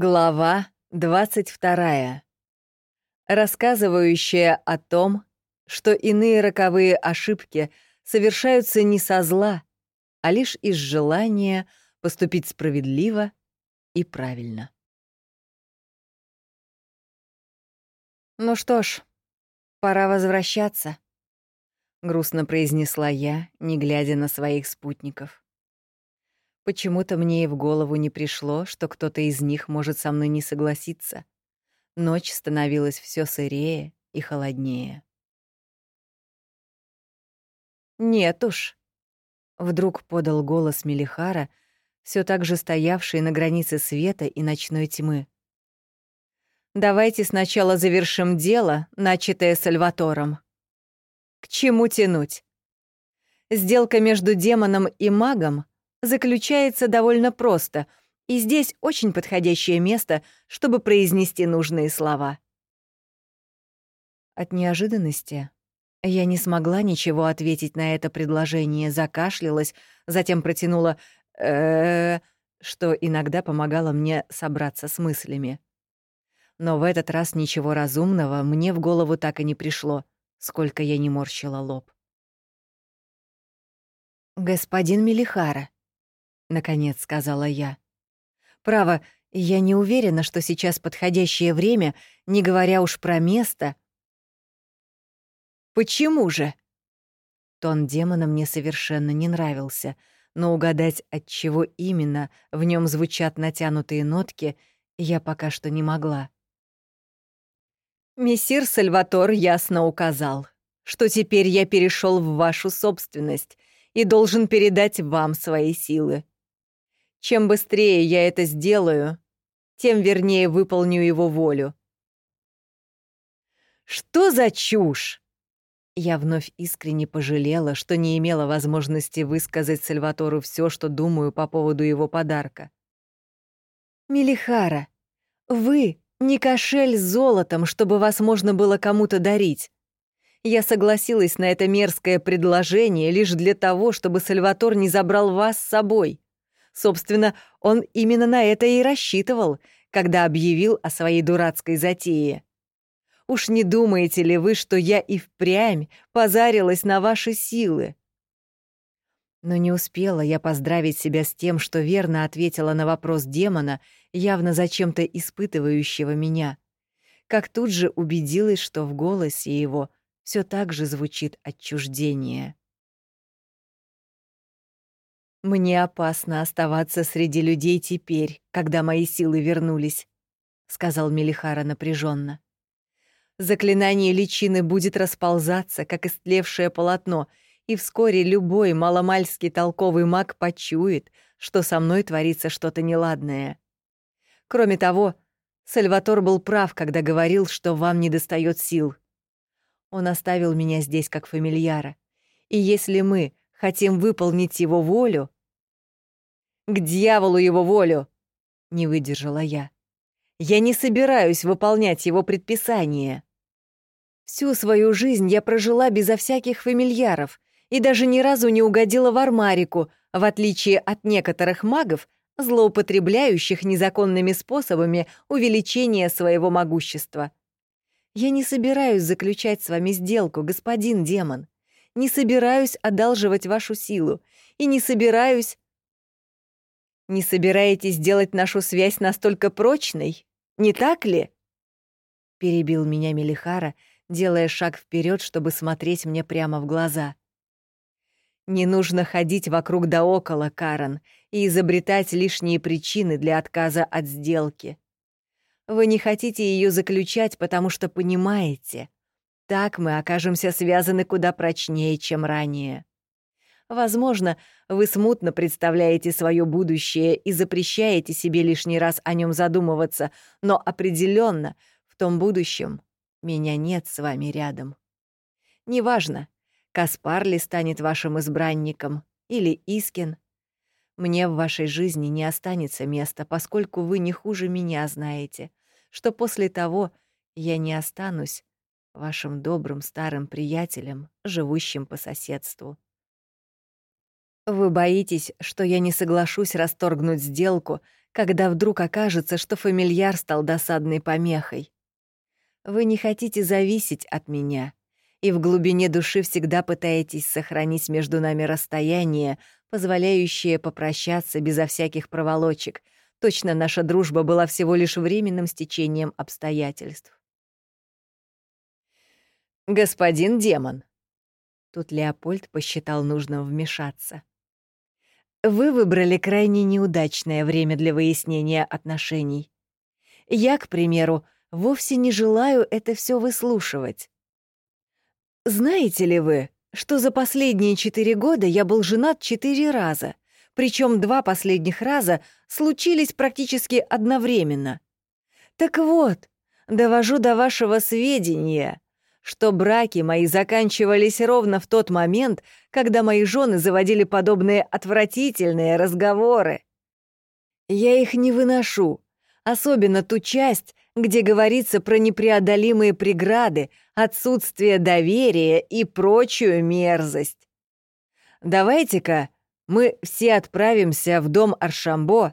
Глава 22. Рассказывающая о том, что иные роковые ошибки совершаются не со зла, а лишь из желания поступить справедливо и правильно. «Ну что ж, пора возвращаться», — грустно произнесла я, не глядя на своих спутников. Почему-то мне и в голову не пришло, что кто-то из них может со мной не согласиться. Ночь становилась все сырее и холоднее. «Нет уж», — вдруг подал голос Мелихара, все так же стоявший на границе света и ночной тьмы. «Давайте сначала завершим дело, начатое Сальватором. К чему тянуть? Сделка между демоном и магом заключается довольно просто, и здесь очень подходящее место, чтобы произнести нужные слова. От неожиданности я не смогла ничего ответить на это предложение, закашлялась, затем протянула э что иногда помогало мне собраться с мыслями. Но в этот раз ничего разумного мне в голову так и не пришло, сколько я не морщила лоб. «Господин Мелихара», — наконец сказала я. «Право, я не уверена, что сейчас подходящее время, не говоря уж про место». «Почему же?» Тон демона мне совершенно не нравился, но угадать, от чего именно в нем звучат натянутые нотки, я пока что не могла. «Мессир Сальватор ясно указал, что теперь я перешел в вашу собственность и должен передать вам свои силы. Чем быстрее я это сделаю, тем вернее выполню его волю. Что за чушь? Я вновь искренне пожалела, что не имела возможности высказать Сальватору все, что думаю по поводу его подарка. «Мелихара, вы не кошель с золотом, чтобы вас можно было кому-то дарить. Я согласилась на это мерзкое предложение лишь для того, чтобы Сальватор не забрал вас с собой. Собственно, он именно на это и рассчитывал, когда объявил о своей дурацкой затее. Уж не думаете ли вы, что я и впрямь позарилась на ваши силы? Но не успела я поздравить себя с тем, что верно ответила на вопрос демона, явно зачем-то испытывающего меня, как тут же убедилась, что в голосе его все так же звучит отчуждение. «Мне опасно оставаться среди людей теперь, когда мои силы вернулись», — сказал Мелихара напряженно. «Заклинание личины будет расползаться, как истлевшее полотно, и вскоре любой маломальский толковый маг почует, что со мной творится что-то неладное. Кроме того, Сальватор был прав, когда говорил, что вам недостает сил. Он оставил меня здесь как фамильяра, и если мы хотим выполнить его волю...» «К дьяволу его волю!» — не выдержала я. «Я не собираюсь выполнять его предписание. Всю свою жизнь я прожила безо всяких фамильяров и даже ни разу не угодила в армарику, в отличие от некоторых магов, злоупотребляющих незаконными способами увеличения своего могущества. Я не собираюсь заключать с вами сделку, господин демон не собираюсь одалживать вашу силу и не собираюсь... Не собираетесь сделать нашу связь настолько прочной, не так ли? Перебил меня Мелихара, делая шаг вперед, чтобы смотреть мне прямо в глаза. Не нужно ходить вокруг да около, Карен, и изобретать лишние причины для отказа от сделки. Вы не хотите ее заключать, потому что понимаете, так мы окажемся связаны куда прочнее, чем ранее. Возможно, вы смутно представляете свое будущее и запрещаете себе лишний раз о нем задумываться, но определенно в том будущем меня нет с вами рядом. Неважно, Каспар ли станет вашим избранником или Искин. Мне в вашей жизни не останется места, поскольку вы не хуже меня знаете, что после того я не останусь вашим добрым старым приятелем, живущим по соседству. Вы боитесь, что я не соглашусь расторгнуть сделку, когда вдруг окажется, что фамильяр стал досадной помехой. Вы не хотите зависеть от меня, и в глубине души всегда пытаетесь сохранить между нами расстояние, позволяющее попрощаться безо всяких проволочек. Точно наша дружба была всего лишь временным стечением обстоятельств. «Господин демон», — тут Леопольд посчитал нужным вмешаться. «Вы выбрали крайне неудачное время для выяснения отношений. Я, к примеру, вовсе не желаю это все выслушивать. Знаете ли вы, что за последние четыре года я был женат четыре раза, причем два последних раза случились практически одновременно? Так вот, довожу до вашего сведения, что браки мои заканчивались ровно в тот момент, когда мои жены заводили подобные отвратительные разговоры. Я их не выношу, особенно ту часть, где говорится про непреодолимые преграды, отсутствие доверия и прочую мерзость. Давайте-ка мы все отправимся в дом Аршамбо,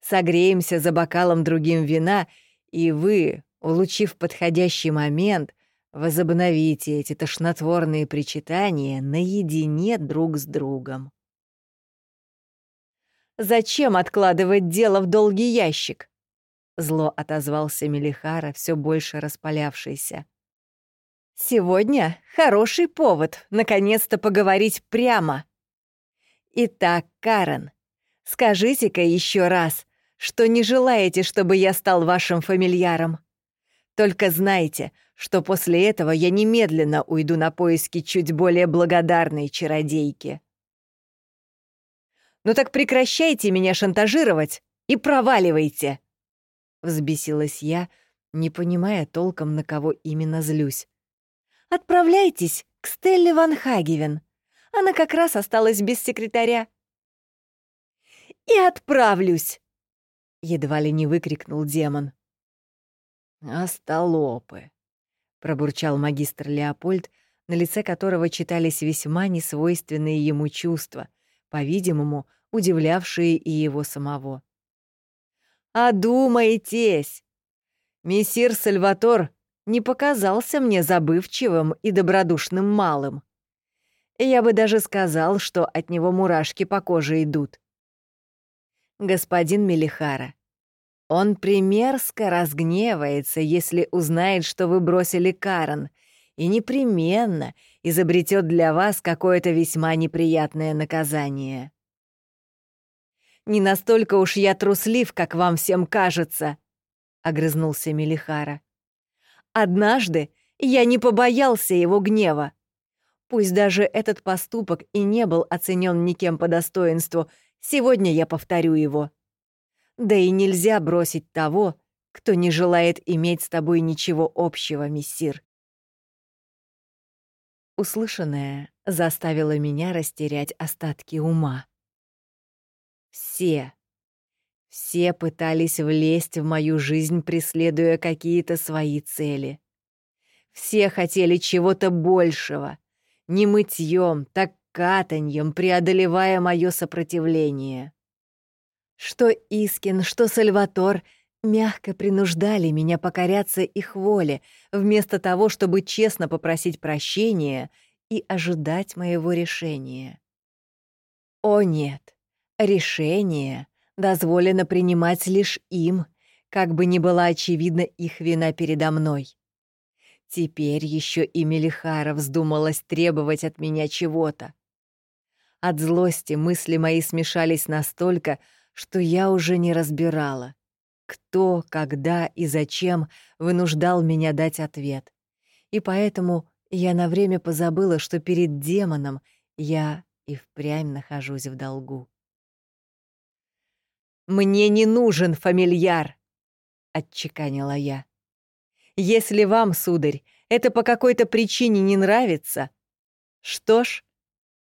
согреемся за бокалом другим вина, и вы, улучив подходящий момент, возобновите эти тошнотворные причитания наедине друг с другом. Зачем откладывать дело в долгий ящик? Зло отозвался Мелихара, все больше распалявшийся. «Сегодня хороший повод наконец-то поговорить прямо. Итак, Карен, скажите-ка еще раз, что не желаете, чтобы я стал вашим фамильяром. Только знайте, что после этого я немедленно уйду на поиски чуть более благодарной чародейки». «Ну так прекращайте меня шантажировать и проваливайте!» Взбесилась я, не понимая толком, на кого именно злюсь. «Отправляйтесь к Стелле Ван Хагевен. Она как раз осталась без секретаря». «И отправлюсь!» — едва ли не выкрикнул демон. «Остолопы!» — пробурчал магистр Леопольд, на лице которого читались весьма несвойственные ему чувства, по-видимому, удивлявшие и его самого. Одумайтесь! Мессир Сальватор не показался мне забывчивым и добродушным малым. Я бы даже сказал, что от него мурашки по коже идут. Господин Мелихара, он примерзко разгневается, если узнает, что вы бросили Карен, и непременно изобретет для вас какое-то весьма неприятное наказание. Не настолько уж я труслив, как вам всем кажется», — огрызнулся Мелихара. «Однажды я не побоялся его гнева. Пусть даже этот поступок и не был оценен никем по достоинству, сегодня я повторю его. Да и нельзя бросить того, кто не желает иметь с тобой ничего общего, мессир». Услышанное заставило меня растерять остатки ума. Все. Все пытались влезть в мою жизнь, преследуя какие-то свои цели. Все хотели чего-то большего. Не мытьем, так катаньем, преодолевая мое сопротивление. Что Искин, что Сальватор мягко принуждали меня покоряться их воле, вместо того, чтобы честно попросить прощения и ожидать моего решения. О нет, Решение дозволено принимать лишь им, как бы ни была очевидна их вина передо мной. Теперь еще и Мелихара вздумалась требовать от меня чего-то. От злости мысли мои смешались настолько, что я уже не разбирала, кто, когда и зачем вынуждал меня дать ответ. И поэтому я на время позабыла, что перед демоном я и впрямь нахожусь в долгу. «Мне не нужен фамильяр», — отчеканила я. «Если вам, сударь, это по какой-то причине не нравится, что ж,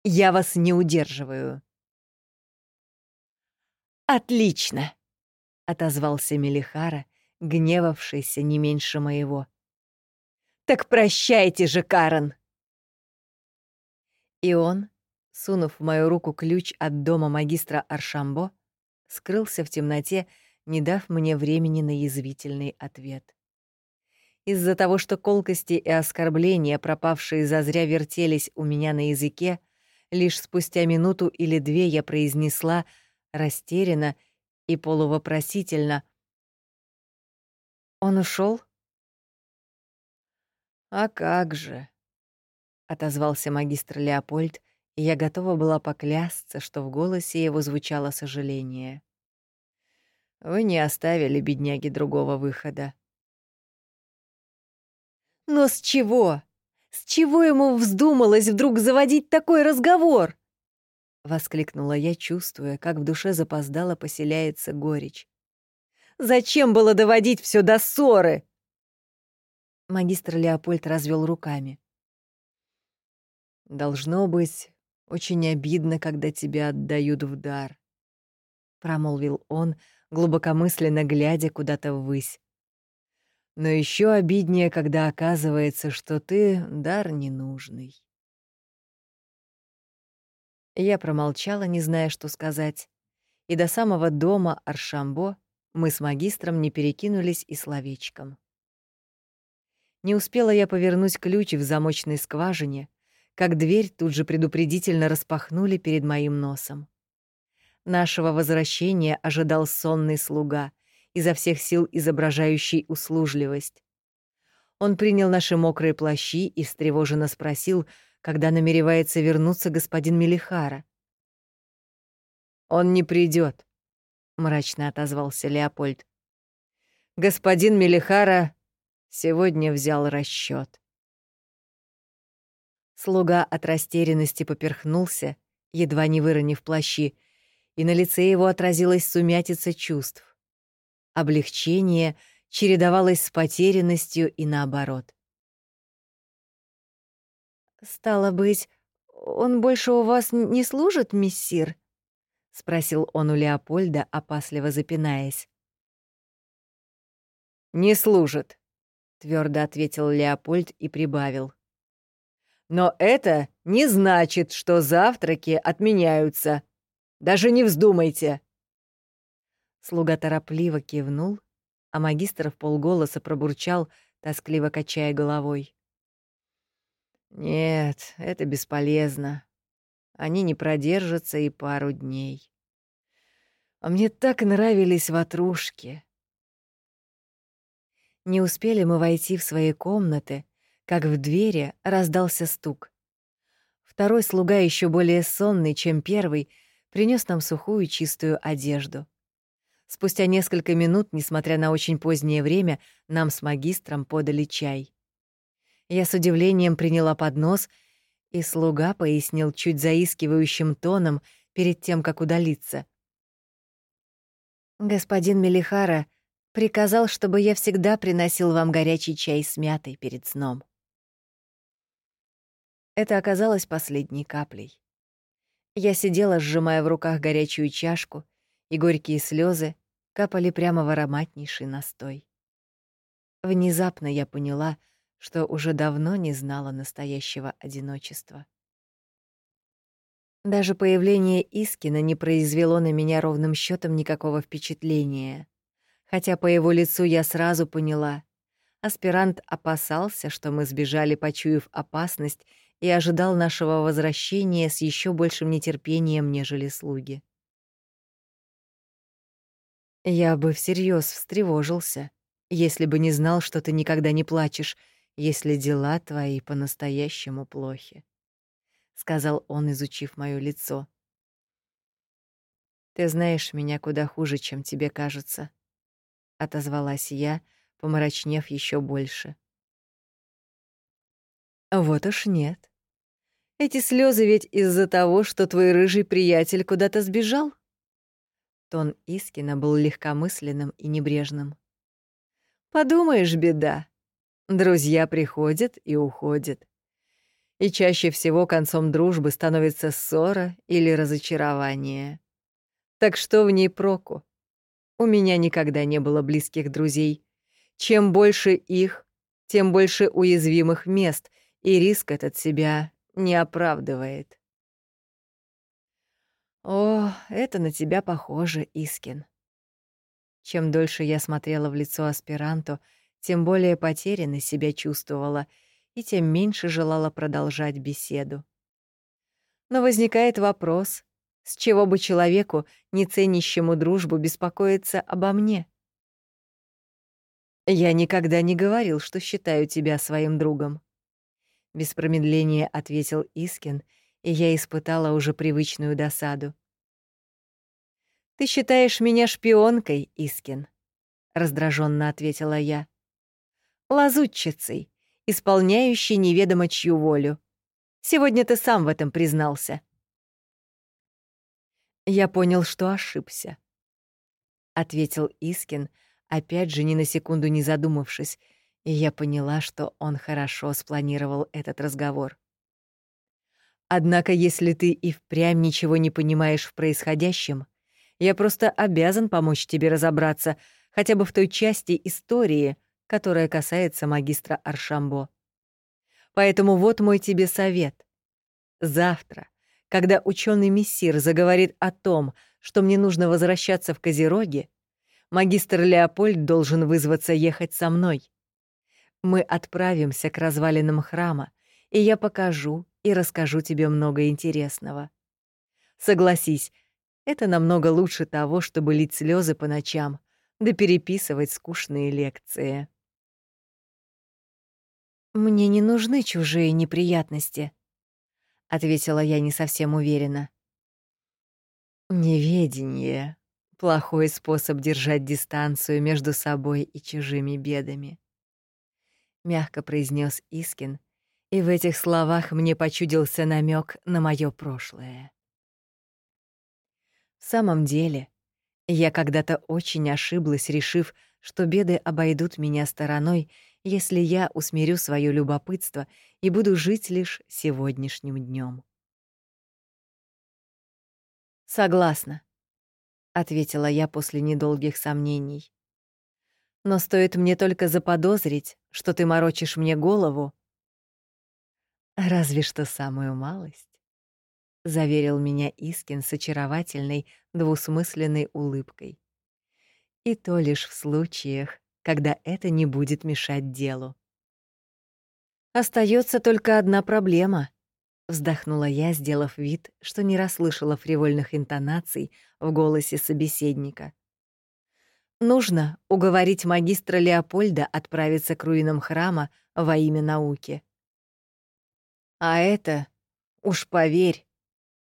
я вас не удерживаю». «Отлично», — отозвался Мелихара, гневавшийся не меньше моего. «Так прощайте же, Карен!» И он, сунув в мою руку ключ от дома магистра Аршамбо, скрылся в темноте, не дав мне времени на язвительный ответ. Из-за того, что колкости и оскорбления, пропавшие зазря, вертелись у меня на языке, лишь спустя минуту или две я произнесла растерянно и полувопросительно. «Он ушел? «А как же!» — отозвался магистр Леопольд, и я готова была поклясться, что в голосе его звучало сожаление. «Вы не оставили бедняги другого выхода. Но с чего? С чего ему вздумалось вдруг заводить такой разговор? Воскликнула я, чувствуя, как в душе запоздало поселяется горечь. Зачем было доводить все до ссоры? Магистр Леопольд развел руками. Должно быть очень обидно, когда тебя отдают в дар, промолвил он, глубокомысленно глядя куда-то ввысь. Но еще обиднее, когда оказывается, что ты дар ненужный. Я промолчала, не зная, что сказать, и до самого дома Аршамбо мы с магистром не перекинулись и словечком. Не успела я повернуть ключ в замочной скважине, как дверь тут же предупредительно распахнули перед моим носом. Нашего возвращения ожидал сонный слуга, изо всех сил изображающий услужливость. Он принял наши мокрые плащи и встревоженно спросил, когда намеревается вернуться господин Мелихара. «Он не придет, мрачно отозвался Леопольд. «Господин Мелихара сегодня взял расчет. Слуга от растерянности поперхнулся, едва не выронив плащи, и на лице его отразилась сумятица чувств. Облегчение чередовалось с потерянностью и наоборот. «Стало быть, он больше у вас не служит, миссир?» — спросил он у Леопольда, опасливо запинаясь. «Не служит», — твердо ответил Леопольд и прибавил. «Но это не значит, что завтраки отменяются. Даже не вздумайте. Слуга торопливо кивнул, а магистр в полголоса пробурчал, тоскливо качая головой. «Нет, это бесполезно. Они не продержатся и пару дней. А мне так нравились ватрушки». Не успели мы войти в свои комнаты, как в двери раздался стук. Второй слуга, еще более сонный, чем первый, принес нам сухую чистую одежду. Спустя несколько минут, несмотря на очень позднее время, нам с магистром подали чай. Я с удивлением приняла поднос, и слуга пояснил чуть заискивающим тоном перед тем, как удалиться. «Господин Мелихара приказал, чтобы я всегда приносил вам горячий чай с мятой перед сном». Это оказалось последней каплей. Я сидела, сжимая в руках горячую чашку, и горькие слезы капали прямо в ароматнейший настой. Внезапно я поняла, что уже давно не знала настоящего одиночества. Даже появление Искина не произвело на меня ровным счетом никакого впечатления, хотя по его лицу я сразу поняла. Аспирант опасался, что мы сбежали, почуяв опасность, и ожидал нашего возвращения с еще большим нетерпением, нежели слуги. Я бы всерьез встревожился, если бы не знал, что ты никогда не плачешь, если дела твои по-настоящему плохи, сказал он, изучив моё лицо. Ты знаешь меня куда хуже, чем тебе кажется, отозвалась я, помрачнев еще больше. Вот уж нет. Эти слезы ведь из-за того, что твой рыжий приятель куда-то сбежал. Тон Искина был легкомысленным и небрежным. «Подумаешь, беда. Друзья приходят и уходят. И чаще всего концом дружбы становится ссора или разочарование. Так что в ней проку? У меня никогда не было близких друзей. Чем больше их, тем больше уязвимых мест, и риск этот себя не оправдывает. О, это на тебя похоже, Искин. Чем дольше я смотрела в лицо аспиранту, тем более потерянно себя чувствовала и тем меньше желала продолжать беседу. Но возникает вопрос, с чего бы человеку, не ценящему дружбу, беспокоиться обо мне? «Я никогда не говорил, что считаю тебя своим другом», — без промедления ответил Искин, и я испытала уже привычную досаду. «Ты считаешь меня шпионкой, Искин?» — раздраженно ответила я. «Лазутчицей, исполняющей неведомо чью волю. Сегодня ты сам в этом признался». «Я понял, что ошибся», — ответил Искин, опять же ни на секунду не задумавшись, и я поняла, что он хорошо спланировал этот разговор. «Однако, если ты и впрямь ничего не понимаешь в происходящем, я просто обязан помочь тебе разобраться хотя бы в той части истории, которая касается магистра Аршамбо. Поэтому вот мой тебе совет. Завтра, когда ученый мессир заговорит о том, что мне нужно возвращаться в Козероги, магистр Леопольд должен вызваться ехать со мной. Мы отправимся к развалинам храма, и я покажу и расскажу тебе много интересного. Согласись, это намного лучше того, чтобы лить слезы по ночам, да переписывать скучные лекции. «Мне не нужны чужие неприятности», — ответила я не совсем уверенно. «Неведение — плохой способ держать дистанцию между собой и чужими бедами», — мягко произнес Искин, и в этих словах мне почудился намек на мое прошлое. В самом деле, я когда-то очень ошиблась, решив, что беды обойдут меня стороной, если я усмирю свое любопытство и буду жить лишь сегодняшним днем. «Согласна», — ответила я после недолгих сомнений. «Но стоит мне только заподозрить, что ты морочишь мне голову...» «Разве что самую малость». — заверил меня Искин с очаровательной, двусмысленной улыбкой. «И то лишь в случаях, когда это не будет мешать делу». Остается только одна проблема», — вздохнула я, сделав вид, что не расслышала фривольных интонаций в голосе собеседника. «Нужно уговорить магистра Леопольда отправиться к руинам храма во имя науки». «А это, уж поверь,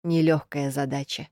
Нелегкая задача.